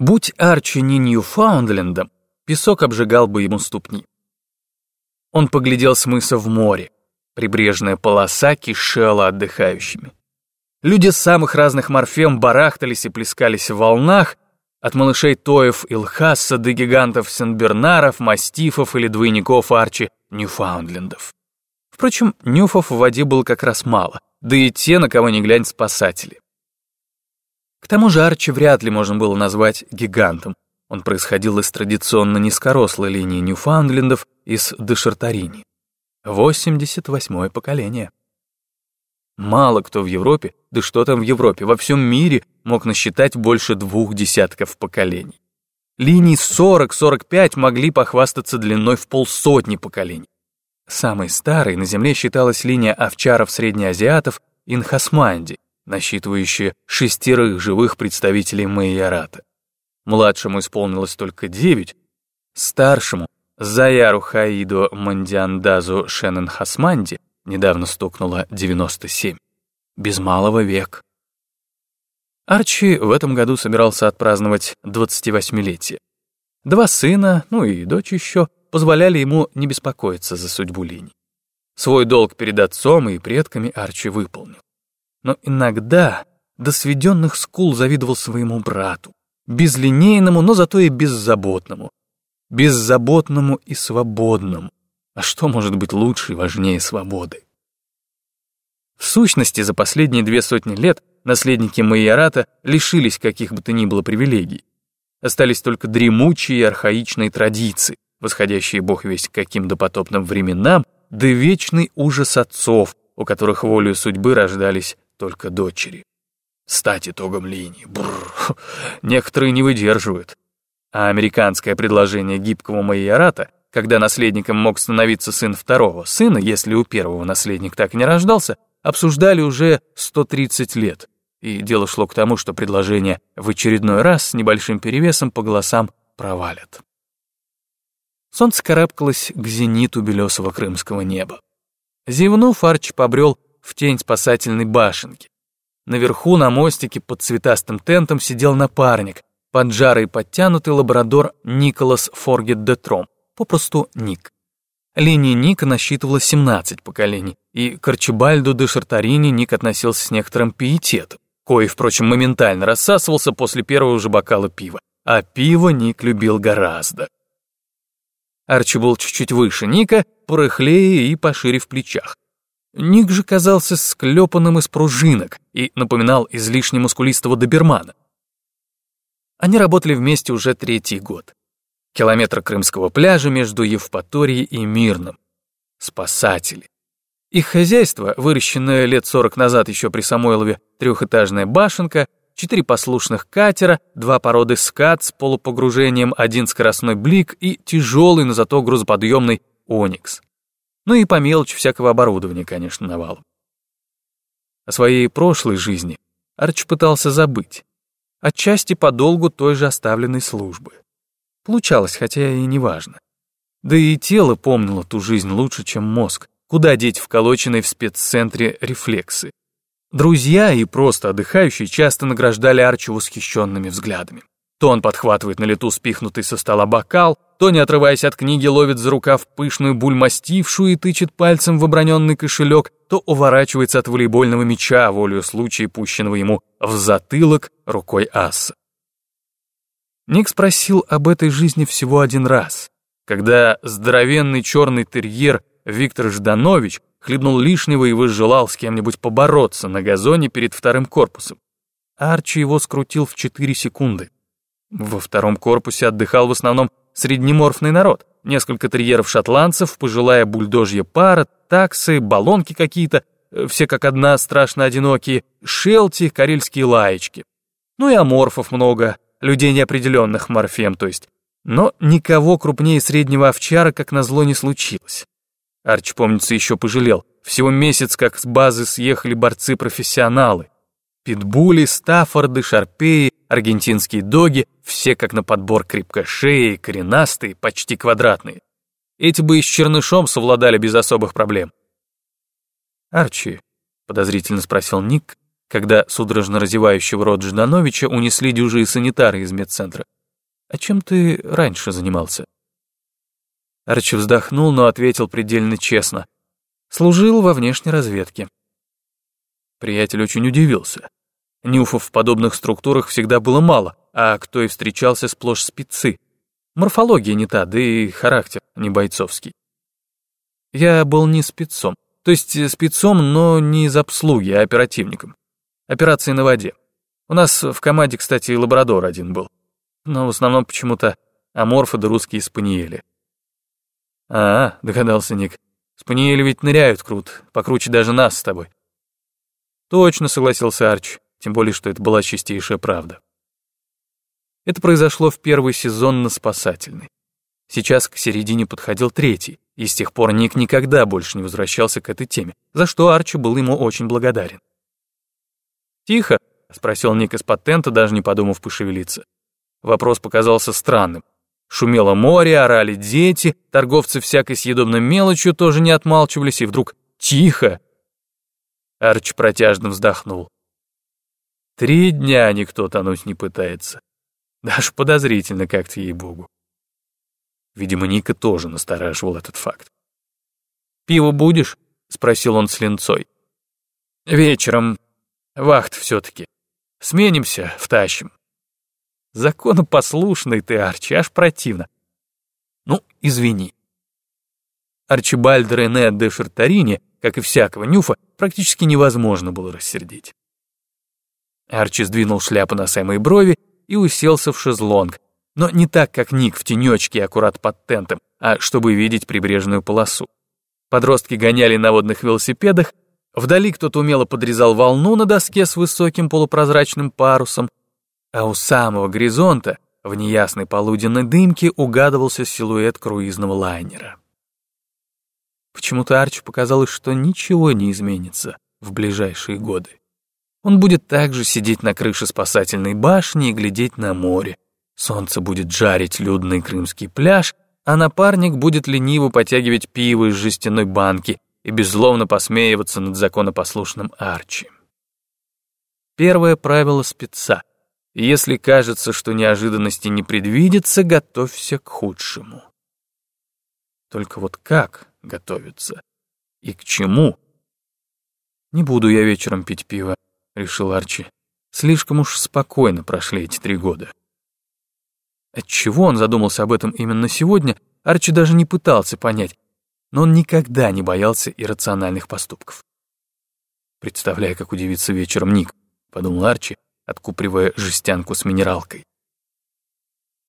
Будь Арчи не Ньюфаундлендом, песок обжигал бы ему ступни. Он поглядел с мыса в море. Прибрежная полоса кишела отдыхающими. Люди самых разных морфем барахтались и плескались в волнах, от малышей Тоев и Лхаса до гигантов Сенбернаров, мастифов или двойников Арчи Ньюфаундлендов. Впрочем, нюфов в воде было как раз мало, да и те, на кого ни глянь, спасатели. К тому же Арчи вряд ли можно было назвать гигантом. Он происходил из традиционно низкорослой линии Ньюфаундлендов из Дешартарини. 88-е поколение. Мало кто в Европе, да что там в Европе, во всем мире мог насчитать больше двух десятков поколений. Линий 40-45 могли похвастаться длиной в полсотни поколений. Самой старой на Земле считалась линия овчаров-среднеазиатов Инхасманди, насчитывающая шестерых живых представителей Майярата. Младшему исполнилось только девять, старшему, Заяру Хаиду Мандиандазу Шеннон Хасманди, недавно стукнуло 97. Без малого век. Арчи в этом году собирался отпраздновать 28-летие. Два сына, ну и дочь еще, позволяли ему не беспокоиться за судьбу линий. Свой долг перед отцом и предками Арчи выполнил. Но иногда до сведенных скул завидовал своему брату, безлинейному, но зато и беззаботному. Беззаботному и свободному. А что может быть лучше и важнее свободы? В сущности, за последние две сотни лет наследники Майората лишились каких бы то ни было привилегий. Остались только дремучие и архаичные традиции, восходящие бог весть каким допотопным временам, да вечный ужас отцов, у которых волею судьбы рождались только дочери. Стать итогом линии. Бррр. Некоторые не выдерживают. А американское предложение гибкого майората, когда наследником мог становиться сын второго сына, если у первого наследник так и не рождался, обсуждали уже 130 лет. И дело шло к тому, что предложение в очередной раз с небольшим перевесом по голосам провалят. Солнце карабкалось к зениту белесого крымского неба. Зевнув, Арч побрел в тень спасательной башенки. Наверху на мостике под цветастым тентом сидел напарник, поджарый подтянутый лабрадор Николас Форгет де Тром, попросту Ник. Линия Ника насчитывала 17 поколений, и к Арчибальду де Шартарини Ник относился с некоторым пиететом, кой, впрочем, моментально рассасывался после первого же бокала пива. А пиво Ник любил гораздо. Арчи был чуть-чуть выше Ника, порыхлее и пошире в плечах. Ник же казался склепанным из пружинок и напоминал излишне мускулистого добермана. Они работали вместе уже третий год. Километр крымского пляжа между Евпаторией и Мирным. Спасатели. Их хозяйство, выращенное лет сорок назад еще при Самойлове трехэтажная башенка, четыре послушных катера, два породы скат с полупогружением, один скоростной блик и тяжелый, но зато грузоподъемный оникс. Ну и по мелочи всякого оборудования, конечно, навалом. О своей прошлой жизни Арч пытался забыть. Отчасти по долгу той же оставленной службы. Получалось, хотя и неважно. Да и тело помнило ту жизнь лучше, чем мозг. Куда деть вколоченные в спеццентре рефлексы? Друзья и просто отдыхающие часто награждали Арчи восхищенными взглядами. То он подхватывает на лету спихнутый со стола бокал, то, не отрываясь от книги, ловит за рукав пышную бульмастившую и тычет пальцем в оброненный кошелек, то уворачивается от волейбольного мяча, волею случая, пущенного ему в затылок рукой аса. Ник спросил об этой жизни всего один раз, когда здоровенный черный терьер Виктор Жданович хлебнул лишнего и возжелал с кем-нибудь побороться на газоне перед вторым корпусом. Арчи его скрутил в 4 секунды. Во втором корпусе отдыхал в основном среднеморфный народ. Несколько терьеров-шотландцев, пожилая бульдожья пара, таксы, баллонки какие-то, э, все как одна страшно одинокие, шелти, карельские лаечки. Ну и аморфов много, людей неопределенных морфем, то есть. Но никого крупнее среднего овчара, как назло, не случилось. Арч, помнится, еще пожалел. Всего месяц, как с базы съехали борцы-профессионалы. Питбули, Стаффорды, Шарпеи, аргентинские доги, все как на подбор крепкошеи, коренастые, почти квадратные. Эти бы и с чернышом совладали без особых проблем. «Арчи», — подозрительно спросил Ник, когда судорожно разевающего рот Ждановича унесли дюжие санитары из медцентра. «А чем ты раньше занимался?» Арчи вздохнул, но ответил предельно честно. «Служил во внешней разведке». Приятель очень удивился. Нюфов в подобных структурах всегда было мало, а кто и встречался сплошь спецы. Морфология не та, да и характер не бойцовский. Я был не спецом, то есть спецом, но не из обслуги, а оперативником. Операции на воде. У нас в команде, кстати, лабрадор один был. Но в основном почему-то аморфы да русские спаниели. А, догадался Ник. Спаниели ведь ныряют круто, покруче даже нас с тобой. Точно, согласился Арч, тем более, что это была чистейшая правда. Это произошло в первый сезон на спасательной. Сейчас к середине подходил третий, и с тех пор Ник никогда больше не возвращался к этой теме, за что Арчи был ему очень благодарен. «Тихо?» — спросил Ник из патента, даже не подумав пошевелиться. Вопрос показался странным. Шумело море, орали дети, торговцы всякой съедобной мелочью тоже не отмалчивались, и вдруг «Тихо!» Арч протяжно вздохнул. Три дня никто тонуть не пытается. Даже подозрительно как-то, ей-богу. Видимо, Ника тоже настораживал этот факт. «Пиво будешь?» — спросил он с линцой. «Вечером. Вахт все-таки. Сменимся, втащим». Законопослушный ты, Арчи, аж противно. Ну, извини. Арчибальд Рене де Шартарини, как и всякого нюфа, практически невозможно было рассердить. Арчи сдвинул шляпу на самые брови и уселся в шезлонг, но не так, как Ник в тенечке аккурат под тентом, а чтобы видеть прибрежную полосу. Подростки гоняли на водных велосипедах, вдали кто-то умело подрезал волну на доске с высоким полупрозрачным парусом, а у самого горизонта в неясной полуденной дымке угадывался силуэт круизного лайнера. Почему-то Арчи показалось, что ничего не изменится в ближайшие годы. Он будет также сидеть на крыше спасательной башни и глядеть на море. Солнце будет жарить людный крымский пляж, а напарник будет лениво потягивать пиво из жестяной банки и беззловно посмеиваться над законопослушным Арчи. Первое правило спеца. Если кажется, что неожиданности не предвидится, готовься к худшему. Только вот как готовиться? И к чему? Не буду я вечером пить пиво, решил Арчи. Слишком уж спокойно прошли эти три года. Отчего он задумался об этом именно сегодня, Арчи даже не пытался понять, но он никогда не боялся иррациональных поступков. Представляя, как удивится вечером Ник, подумал Арчи, откупривая жестянку с минералкой.